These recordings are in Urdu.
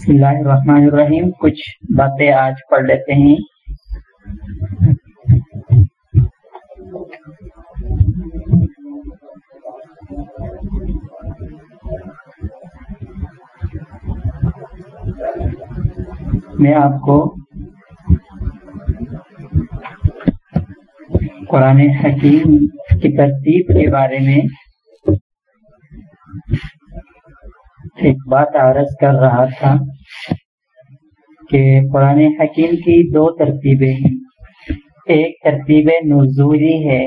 بسم اللہ الرحمن الرحیم۔ کچھ باتیں آج پڑھ لیتے ہیں۔ میں آپ کو قرآن حکیم کی ترتیب کے بارے میں ایک بات عرض کر رہا تھا کہ قرآن حکیم کی دو ترتیبیں ہیں۔ ایک ترتیب نزولی ہے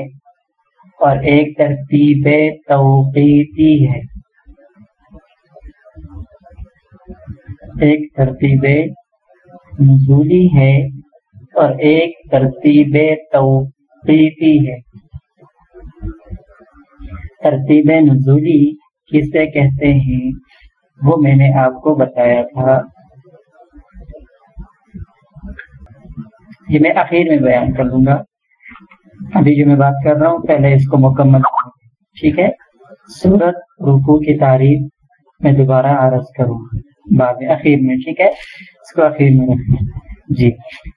اور ایک ترتیب توقیتی ہے۔ ایک ترتیب نزولی ہے اور ایک ترتیب توقیتی ہے۔ ترتیب نزولی کسے کہتے ہیں؟ وہ میں نے آپ کو بتایا تھا۔ یہ میں آخر میں بیان کر دوں گا۔ ابھی جو میں بات کر رہا ہوں، پہلے اس کو مکمل ٹھیک ہے؟ سورت رکو کی تعریف میں دوبارہ عرض کروں۔ بعد میں اخیر میں، ٹھیک ہے؟ اس کو اخیر میں رکھیں جی۔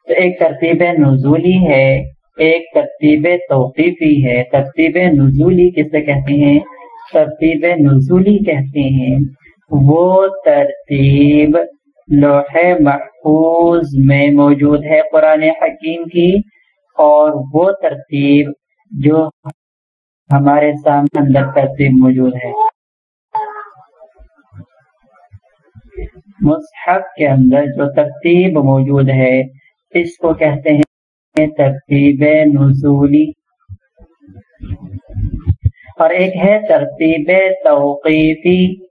تو ایک ترتیب نزولی ہے، ایک ترتیب توقیفی ہے۔ ترتیب نزولی کسے کہتے ہیں؟ ترتیب نزولی کہتے ہیں وہ ترتیب لوح محفوظ میں موجود ہے قرآن حکیم کی اور وہ ترتیب جو ہمارے سامنے اندر ترتیب موجود ہے۔ مصحف کے اندر جو ترتیب موجود ہے، اس کو کہتے ہیں ترتیب نزولی۔ اور ایک ہے ترتیب توقیفی۔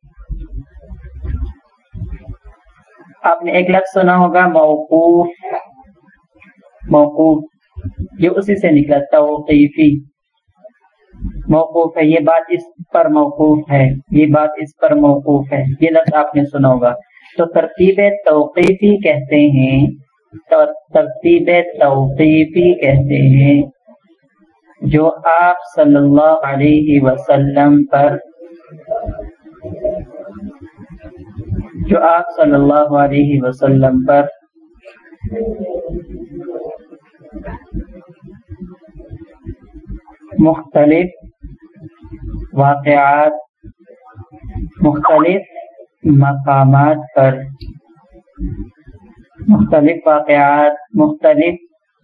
آپ نے ایک لفظ سنا ہوگا، موقوف. موقوف. یہ اسی سے نکلا، توقیفی. موقوف ہے، یہ بات اس پر موقوف ہے، یہ بات اس پر موقوف ہے، یہ لفظ آپ نے سنا ہوگا. تو ترتیب توقیفی کہتے ہیں ترتیب توقیفی کہتے ہیں، جو آپ صلی اللہ علیہ وسلم پر جو آپ صلی اللہ علیہ وسلم پر۔ مختلف واقعات، مختلف مقامات پر۔ مختلف واقعات، مختلف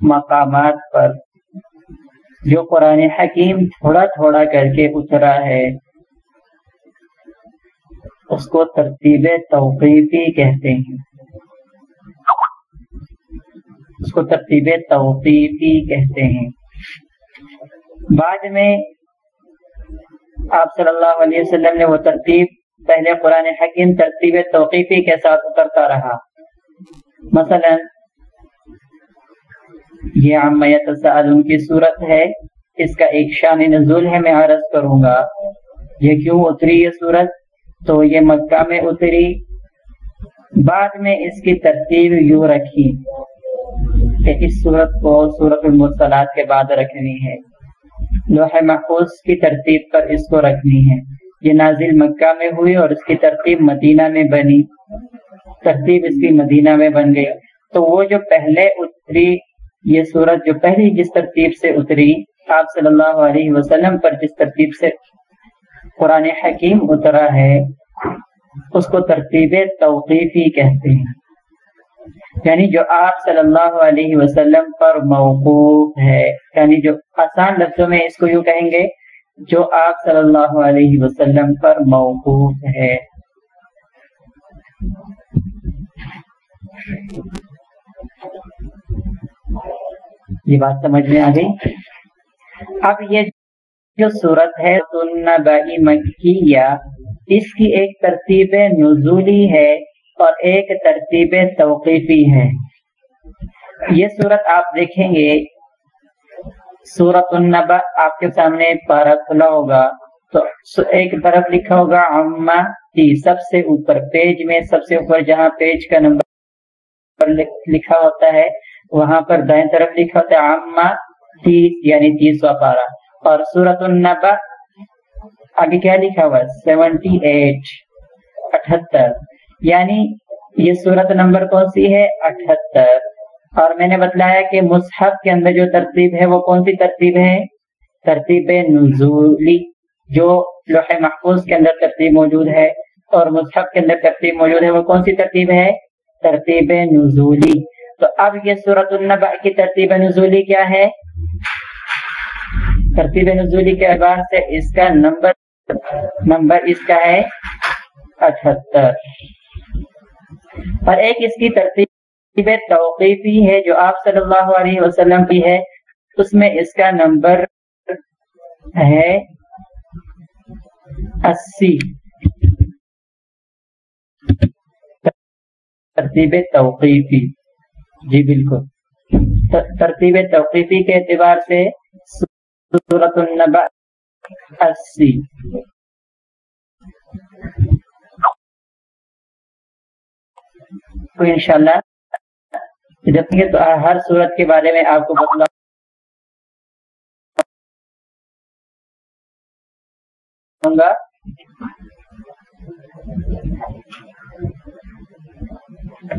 مقامات پر۔ جو قرآن حکیم تھوڑا تھوڑا کر کے اترا ہے۔ اس کو ترتیب توقیفی کہتے ہیں۔ اس کو ترتیب توقیفی کہتے ہیں۔ بعد میں آپ صلی اللہ علیہ وسلم نے وہ ترتیب، پہلے قرآن حکیم ترتیب توقیفی کے ساتھ اترتا رہا۔ مثلا، یہ عمیت سعلوم کی صورت ہے، اس کا ایک شان نزول ہے، میں عرض کروں گا۔ یہ کیوں اتری یہ صورت؟ تو یہ مکہ میں اتری۔ بعد میں اس کی ترتیب یوں رکھی کہ اس صورت کو صورت المرسلات کے بعد رکھنی ہے۔ لوح محفوظ کی ترتیب پر اس کو رکھنی ہے۔ یہ نازل مکہ میں ہوئی اور اس کی ترتیب مدینہ میں بنی۔ ترتیب اس کی مدینہ میں بن گئی۔ تو وہ جو پہلے اتری، یہ صورت جو پہلی جس ترتیب سے اتری، آپ صلی اللہ علیہ وسلم پر جس ترتیب سے قرآن حکیم اترا ہے، اس کو ترتیب توقیفی کہتے ہیں۔ یعنی جو آپ صلی اللہ علیہ وسلم پر موقوف ہے یعنی جو آسان لفظوں میں اس کو یوں کہیں گے، جو آپ صلی اللہ علیہ وسلم پر موقوف ہے۔ یہ بات سمجھ میں آ گئی؟ اب یہ جو صورت ہے مکیہ اس کی ایک ترتیب نزولی ہے اور ایک ترتیب توقیفی ہے۔ یہ صورت آپ دیکھیں گے۔ سورت النبا آپ کے سامنے پارا کھلا ہوگا۔ تو ایک طرف لکھا ہوگا اما سب سے اوپر پیج میں، سب سے اوپر جہاں پیج کا نمبر لکھا ہوتا ہے، وہاں پر دائیں طرف لکھا ہوتا ہے اما تیس یعنی تیسواں پارا اور سورت النبا آگے کیا لکھا ہوا سیونٹی ایٹ اٹھہتر یعنی یہ صورت نمبر کون سی ہے؟ اٹھہتر اور میں نے بتلایا کہ مصحف کے اندر جو ترتیب ہے، وہ کون سی ترتیب ہے؟ ترتیب نزولی جو لوح محفوظ کے اندر ترتیب موجود ہے۔ اور مصحف کے اندر ترتیب موجود ہے، وہ کون سی ترتیب ہے؟ ترتیب نزولی تو اب یہ صورت النبع کی ترتیب نزولی کیا ہے؟ ترتیب نزولی کے اعتبار سے اس کا نمبر نمبر اس کا ہے اٹھہتر اور ایک اس کی ترتیب توقیفی ہے جو آپ صلی اللہ علیہ وسلم کی ہے، اس میں اس کا نمبر ہے اسی۔ ترتیب توقیفی۔ جی بالکل۔ ترتیب توقیفی کے اعتبار سے سورت النبع اسی تو انشاءاللہ جب تو ہر صورت کے بارے میں آپ کو بتلا گا۔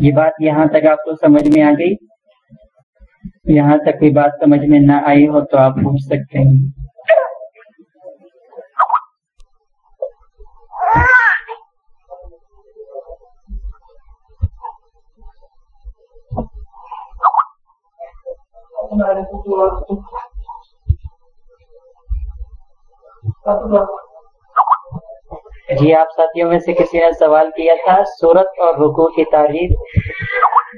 یہ بات یہاں تک آپ کو سمجھ میں آ گئی۔ یہاں تک کوئی بات سمجھ میں نہ آئی ہو تو آپ پوچھ سکتے ہیں۔ جی آپ ساتھیوں میں سے کسی نے سوال کیا تھا؟ سورت اور رکو کی تعریف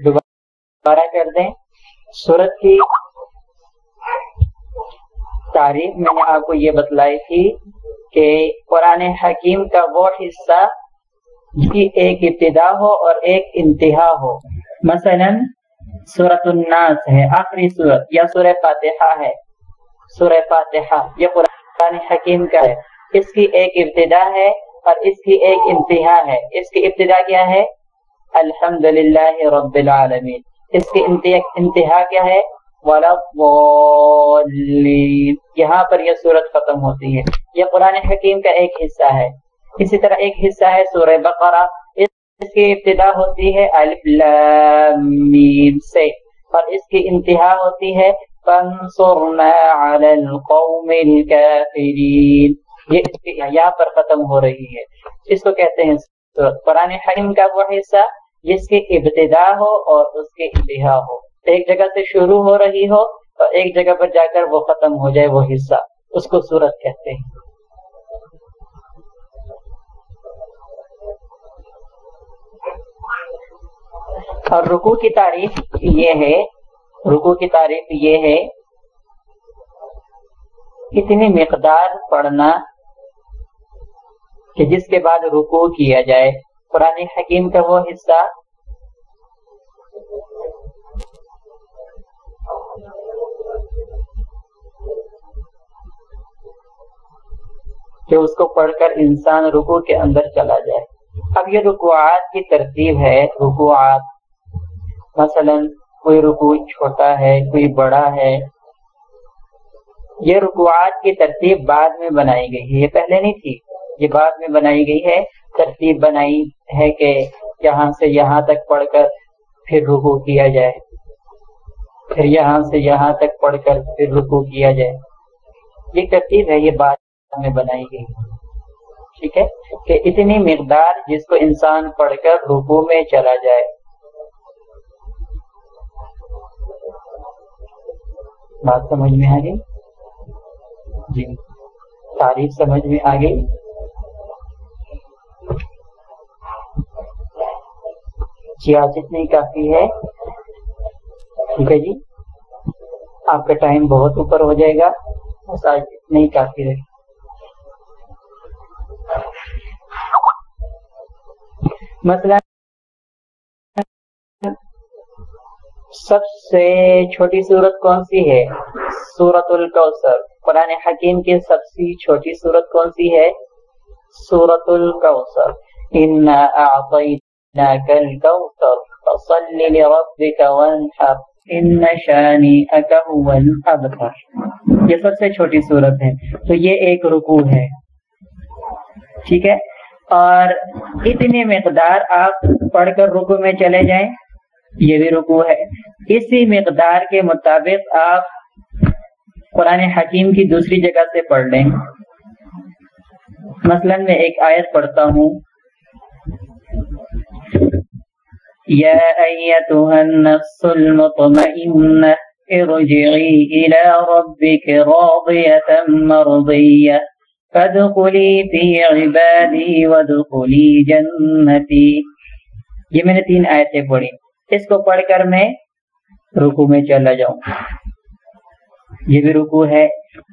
دوبارہ کر دیں۔ سورت کی تعریف میں نے آپ کو یہ بتلائی تھی کہ قرآن حکیم کا وہ حصہ کی ایک ابتدا ہو اور ایک انتہا ہو۔ مثلا سورت الناس ہے، آخری سورت، یا سورہ فاتحہ ہے۔ سورہ فاتحہ، یہ قرآن حکیم کا ہے۔ اس کی ایک ابتدا ہے اور اس کی ایک انتہا ہے۔ اس کی ابتدا کیا ہے؟ الحمد رب العالمین۔ اس کی انتہا کیا ہے؟ یہاں پر یہ صورت ختم ہوتی ہے۔ یہ قرآن حکیم کا ایک حصہ ہے۔ اسی طرح ایک حصہ ہے سورہ بقرہ۔ اس کی ابتدا ہوتی ہے الف لام سے۔ اور اس کی انتہا ہوتی ہے فانصرنا علی القوم الكافرین یہ یہاں پر ختم ہو رہی ہے۔ اس کو کہتے ہیں قرآن حریم کا وہ حصہ جس کی ابتدا ہو اور اس کی انتہا ہو۔ ایک جگہ سے شروع ہو رہی ہو اور ایک جگہ پر جا کر وہ ختم ہو جائے وہ حصہ۔ اس کو صورت کہتے ہیں۔ اور رکو کی تعریف یہ ہے رکو کی تعریف یہ ہے، کتنی مقدار پڑھنا کہ جس کے بعد رکو کیا جائے۔ قرآن حکیم کا وہ حصہ کہ اس کو پڑھ کر انسان رکو کے اندر چلا جائے۔ اب یہ رکوعات کی ترتیب ہے۔ رکوعات مثلا کوئی رکو چھوٹا ہے، کوئی بڑا ہے۔ یہ رکوعات کی ترتیب بعد میں بنائی گئی۔ ہے یہ پہلے نہیں تھی۔ یہ بعد میں بنائی گئی ہے، ترتیب بنائی ہے کہ یہاں سے یہاں تک پڑھ کر پھر رکو کیا جائے۔ پھر یہاں سے یہاں تک پڑھ کر پھر رکو کیا جائے۔ یہ ترتیب ہے، یہ بعد میں بنائی گئی۔ ٹھیک ہے؟ کہ اتنی مقدار جس کو انسان پڑھ کر رکو میں چلا جائے۔ بات سمجھ میں آ گئی؟ جی۔ تعریف سمجھ میں آ گئی؟ جی آج کافی ہے۔ ٹھیک ہے جی؟ آپ کا ٹائم بہت اوپر ہو جائے گا۔ بس آج اتنا ہی کافی رہے مثلا سب سے چھوٹی صورت کون سی ہے؟ سورت الکوثر۔ قرآن حکیم کی سب سے چھوٹی صورت کون سی ہے؟ سورت الکوثر۔ ان الكوثر فصل لربك وانحر. ان شانئك هو الابتر یہ سب سے چھوٹی صورت ہے. تو یہ ایک رکوع ہے. ٹھیک ہے؟ اور اتنی مقدار آپ پڑھ کر رکو میں چلے جائیں، یہ بھی رکو ہے. اسی مقدار کے مطابق آپ قرآن حکیم کی دوسری جگہ سے پڑھ لیں۔ مثلا میں ایک آیت پڑھتا ہوں۔ یا ایتها النفس المطمئنة ارجعی الى ربك راضية مرضية فادخلی فی عبادی وادخلی جنتی یہ میں نے تین آیتیں پڑھی۔ اس کو پڑھ کر میں رکو میں چلا جاؤں۔ یہ بھی رکو ہے۔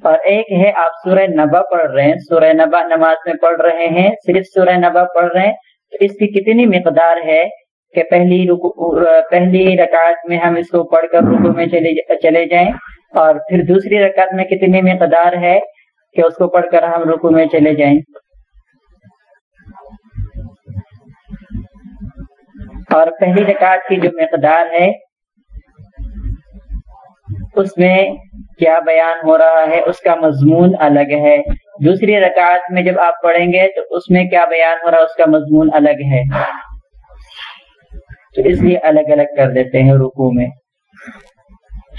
اور ایک ہے، آپ سورہ نبا پڑھ رہے ہیں۔ سورہ نبا نماز میں پڑھ رہے ہیں، صرف سورہ نبا پڑھ رہے ہیں۔ تو اس کی کتنی مقدار ہے؟ کہ پہلی رکو پہلی رکعت میں ہم اس کو پڑھ کر رکو میں چلے چلے جائیں اور پھر دوسری رکعت میں کتنی مقدار ہے کہ اس کو پڑھ کر ہم رکو میں چلے جائیں۔ اور پہلی رکعت کی جو مقدار ہے، اس میں کیا بیان ہو رہا ہے، اس کا مضمون الگ ہے۔ دوسری رکعت میں جب آپ پڑھیں گے تو اس میں کیا بیان ہو رہا ہے، اس کا مضمون الگ ہے۔ تو اس لیے الگ الگ کر دیتے ہیں رکو میں۔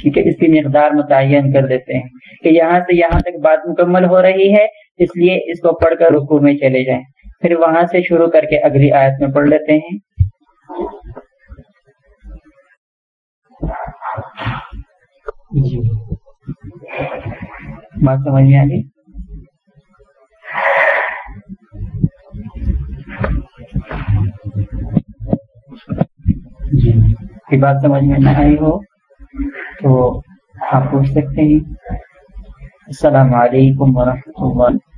ٹھیک ہے؟ اس کی مقدار متعین کر دیتے ہیں کہ یہاں سے یہاں تک بات مکمل ہو رہی ہے، اس لیے اس کو پڑھ کر رکو میں چلے جائیں۔ پھر وہاں سے شروع کر کے اگلی آیت میں پڑھ لیتے ہیں۔ جی۔ بات سمجھ میں آگے کی بات سمجھ میں نہ آئی ہو تو آپ پوچھ سکتے ہیں۔ السلام علیکم ورحمۃ اللہ